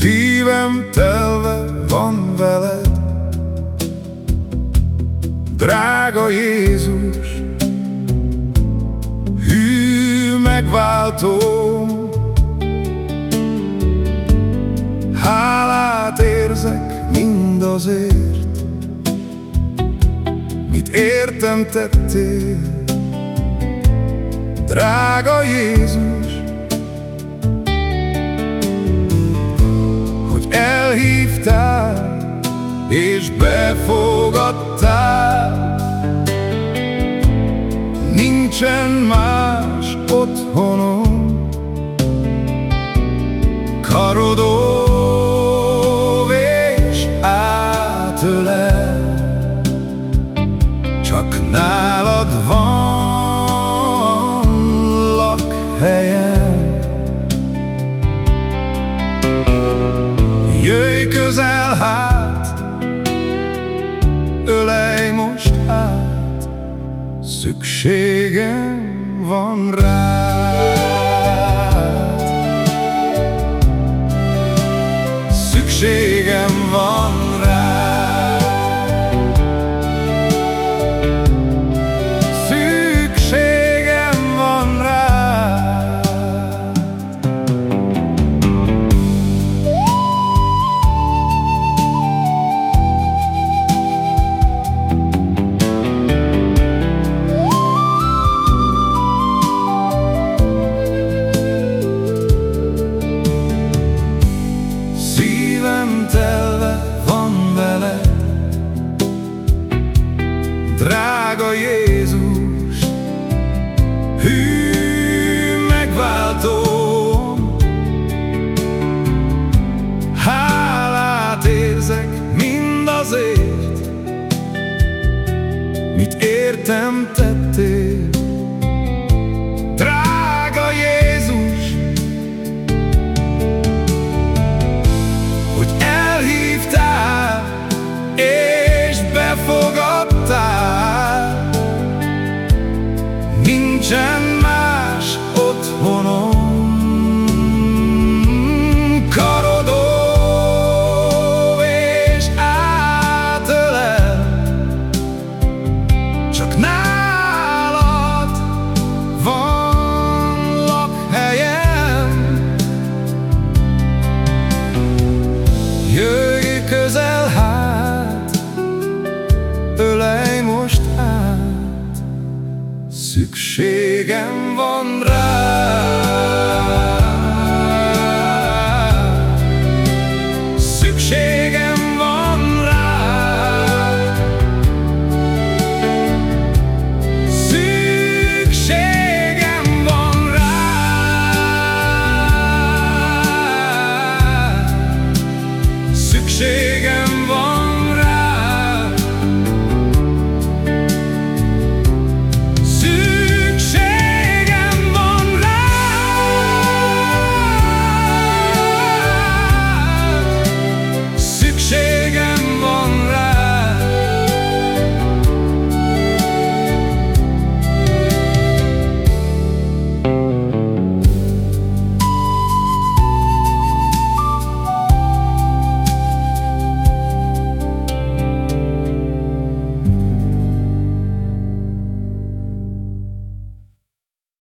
Szívem telve van veled, Drága Jézus, hű megváltó. Hálát érzek mindazért, mit értem tettél, Drága Jézus, Nincsen más otthonom, karodó és átölel, csak nálad van lakhelyem. Jöjj közel hát, szükségem van rád. Jézus, hű megváltóm, hálát érzek mindazért, mit értem tettél. Szükségem van rá.